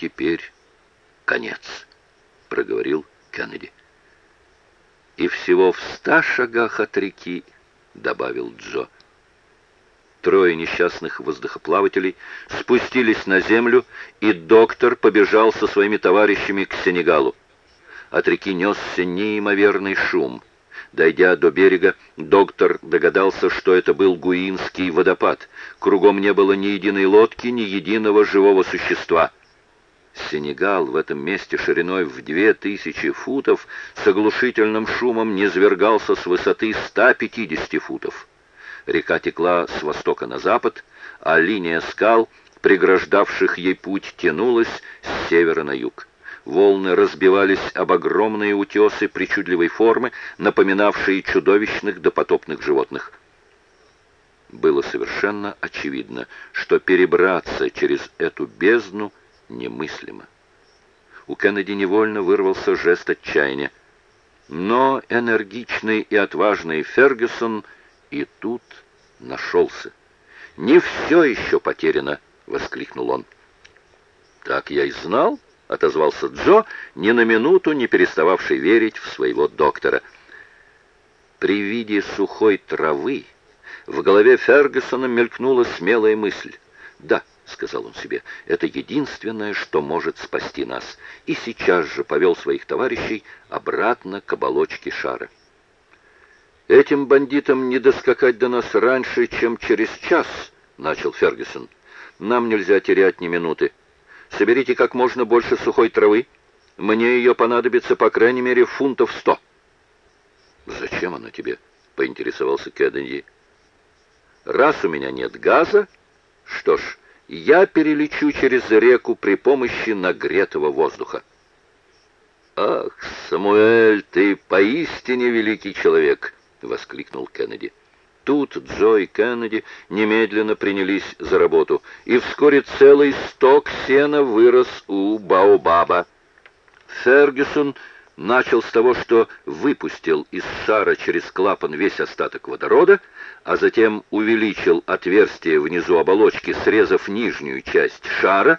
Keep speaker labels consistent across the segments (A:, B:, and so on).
A: теперь конец», — проговорил Кеннеди. «И всего в ста шагах от реки», — добавил Джо. Трое несчастных воздухоплавателей спустились на землю, и доктор побежал со своими товарищами к Сенегалу. От реки несся неимоверный шум. Дойдя до берега, доктор догадался, что это был Гуинский водопад. Кругом не было ни единой лодки, ни единого живого существа. Сенегал в этом месте шириной в две тысячи футов с оглушительным шумом низвергался с высоты 150 футов. Река текла с востока на запад, а линия скал, преграждавших ей путь, тянулась с севера на юг. Волны разбивались об огромные утесы причудливой формы, напоминавшие чудовищных допотопных животных. Было совершенно очевидно, что перебраться через эту бездну немыслимо. У Кеннеди невольно вырвался жест отчаяния. Но энергичный и отважный Фергюсон — и тут нашелся. «Не все еще потеряно!» — воскликнул он. «Так я и знал», — отозвался Джо, ни на минуту не перестававший верить в своего доктора. При виде сухой травы в голове Фергюсона мелькнула смелая мысль. «Да», — сказал он себе, — «это единственное, что может спасти нас», и сейчас же повел своих товарищей обратно к оболочке шара. «Этим бандитам не доскакать до нас раньше, чем через час», — начал Фергюсон. «Нам нельзя терять ни минуты. Соберите как можно больше сухой травы. Мне ее понадобится по крайней мере фунтов сто». «Зачем она тебе?» — поинтересовался Кеннеди. «Раз у меня нет газа, что ж, я перелечу через реку при помощи нагретого воздуха». «Ах, Самуэль, ты поистине великий человек!» — воскликнул Кеннеди. Тут Джо и Кеннеди немедленно принялись за работу, и вскоре целый сток сена вырос у Баобаба. Фергюсон начал с того, что выпустил из шара через клапан весь остаток водорода, а затем увеличил отверстие внизу оболочки, срезав нижнюю часть шара.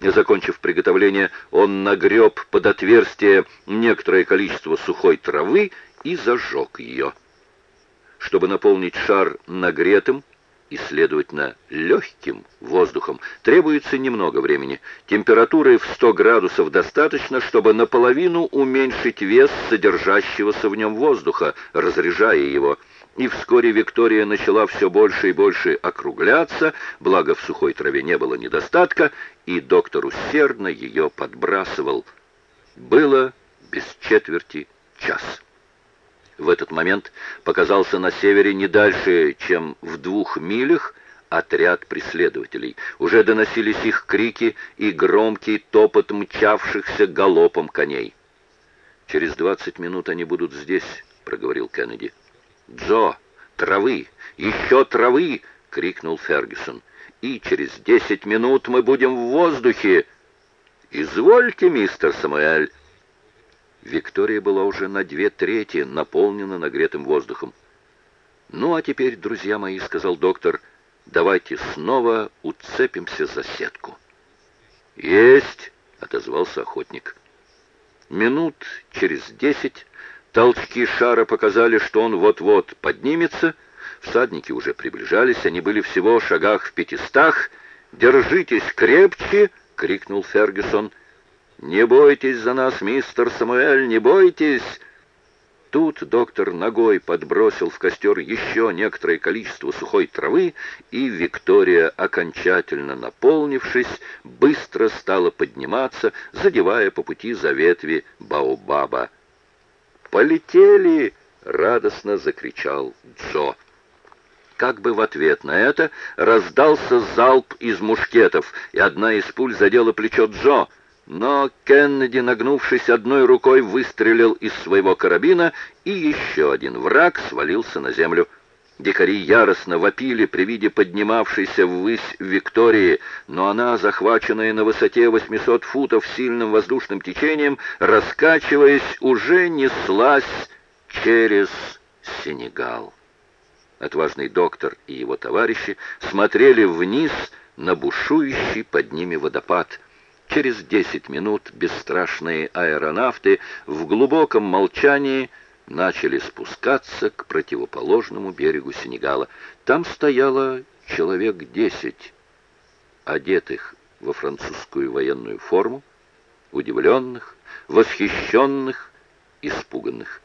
A: Закончив приготовление, он нагреб под отверстие некоторое количество сухой травы и зажег ее чтобы наполнить шар нагретым и, следовательно, легким воздухом, требуется немного времени. Температуры в 100 градусов достаточно, чтобы наполовину уменьшить вес содержащегося в нем воздуха, разряжая его. И вскоре Виктория начала все больше и больше округляться, благо в сухой траве не было недостатка, и доктор усердно ее подбрасывал. Было без четверти час. В этот момент показался на севере не дальше, чем в двух милях, отряд преследователей. Уже доносились их крики и громкий топот мчавшихся галопом коней. «Через двадцать минут они будут здесь», — проговорил Кеннеди. «Джо, травы! Еще травы!» — крикнул Фергюсон. «И через десять минут мы будем в воздухе!» «Извольте, мистер Самуэль!» Виктория была уже на две трети наполнена нагретым воздухом. «Ну, а теперь, друзья мои, — сказал доктор, — давайте снова уцепимся за сетку». «Есть!» — отозвался охотник. Минут через десять толчки шара показали, что он вот-вот поднимется. Всадники уже приближались, они были всего в шагах в пятистах. «Держитесь крепче!» — крикнул Фергюсон — «Не бойтесь за нас, мистер Самуэль, не бойтесь!» Тут доктор ногой подбросил в костер еще некоторое количество сухой травы, и Виктория, окончательно наполнившись, быстро стала подниматься, задевая по пути за ветви Баобаба. «Полетели!» — радостно закричал Джо. Как бы в ответ на это раздался залп из мушкетов, и одна из пуль задела плечо Джо — но Кеннеди, нагнувшись одной рукой, выстрелил из своего карабина, и еще один враг свалился на землю. Дикари яростно вопили при виде поднимавшейся ввысь Виктории, но она, захваченная на высоте 800 футов сильным воздушным течением, раскачиваясь, уже неслась через Сенегал. Отважный доктор и его товарищи смотрели вниз на бушующий под ними водопад — Через десять минут бесстрашные аэронавты в глубоком молчании начали спускаться к противоположному берегу Сенегала. Там стояло человек десять, одетых во французскую военную форму, удивленных, восхищенных, испуганных.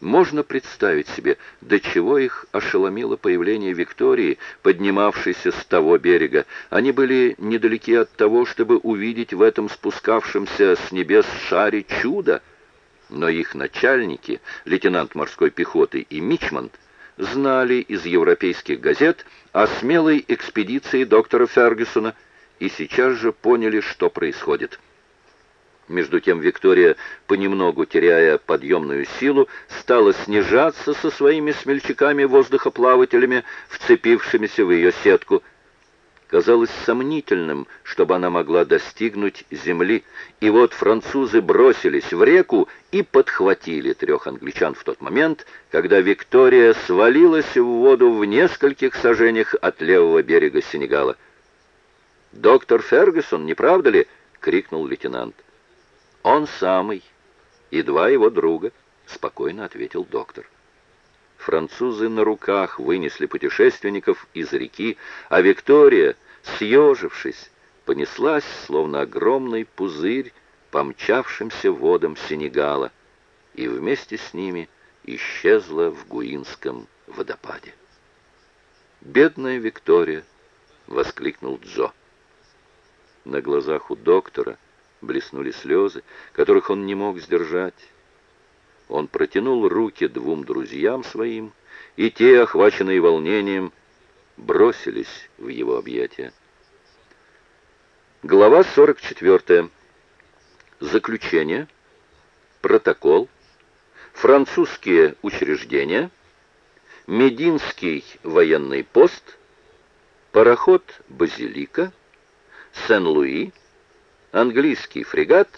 A: Можно представить себе, до чего их ошеломило появление Виктории, поднимавшейся с того берега. Они были недалеки от того, чтобы увидеть в этом спускавшемся с небес шаре чудо. Но их начальники, лейтенант морской пехоты и Мичмонд, знали из европейских газет о смелой экспедиции доктора Фергюсона и сейчас же поняли, что происходит. Между тем Виктория, понемногу теряя подъемную силу, стала снижаться со своими смельчаками-воздухоплавателями, вцепившимися в ее сетку. Казалось сомнительным, чтобы она могла достигнуть земли, и вот французы бросились в реку и подхватили трех англичан в тот момент, когда Виктория свалилась в воду в нескольких сажениях от левого берега Сенегала. «Доктор Фергюсон, не правда ли?» — крикнул лейтенант. «Он самый и два его друга», — спокойно ответил доктор. Французы на руках вынесли путешественников из реки, а Виктория, съежившись, понеслась, словно огромный пузырь, помчавшимся водам Сенегала, и вместе с ними исчезла в Гуинском водопаде. «Бедная Виктория!» — воскликнул Джо. На глазах у доктора блеснули слезы, которых он не мог сдержать. Он протянул руки двум друзьям своим, и те, охваченные волнением, бросились в его объятия. Глава 44. Заключение. Протокол. Французские учреждения. Мединский военный пост. Пароход «Базилика». Сен-Луи английский фрегат,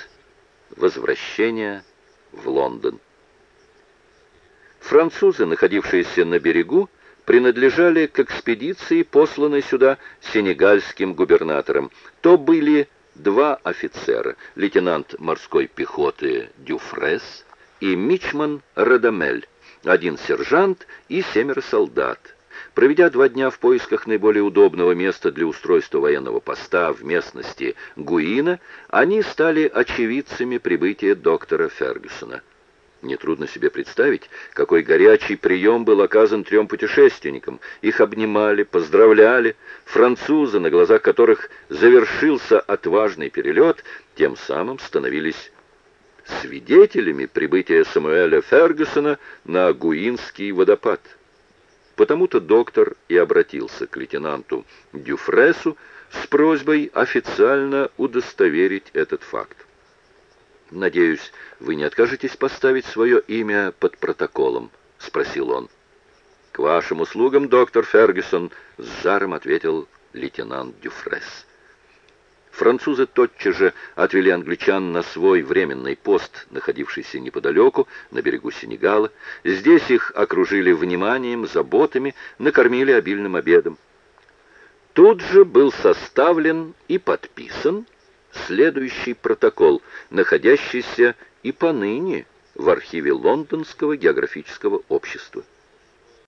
A: возвращение в Лондон. Французы, находившиеся на берегу, принадлежали к экспедиции, посланной сюда сенегальским губернатором. То были два офицера, лейтенант морской пехоты Дюфрес и мичман Радамель, один сержант и семеро солдат. Проведя два дня в поисках наиболее удобного места для устройства военного поста в местности Гуина, они стали очевидцами прибытия доктора Фергюсона. Нетрудно себе представить, какой горячий прием был оказан трем путешественникам. Их обнимали, поздравляли. Французы, на глазах которых завершился отважный перелет, тем самым становились свидетелями прибытия Самуэля Фергюсона на Гуинский водопад. Потому-то доктор и обратился к лейтенанту Дюфресу с просьбой официально удостоверить этот факт. «Надеюсь, вы не откажетесь поставить свое имя под протоколом?» — спросил он. «К вашим услугам, доктор Фергюсон», — с жаром ответил лейтенант Дюфрес. Французы тотчас же отвели англичан на свой временный пост, находившийся неподалеку, на берегу Сенегала. Здесь их окружили вниманием, заботами, накормили обильным обедом. Тут же был составлен и подписан следующий протокол, находящийся и поныне в архиве Лондонского географического общества.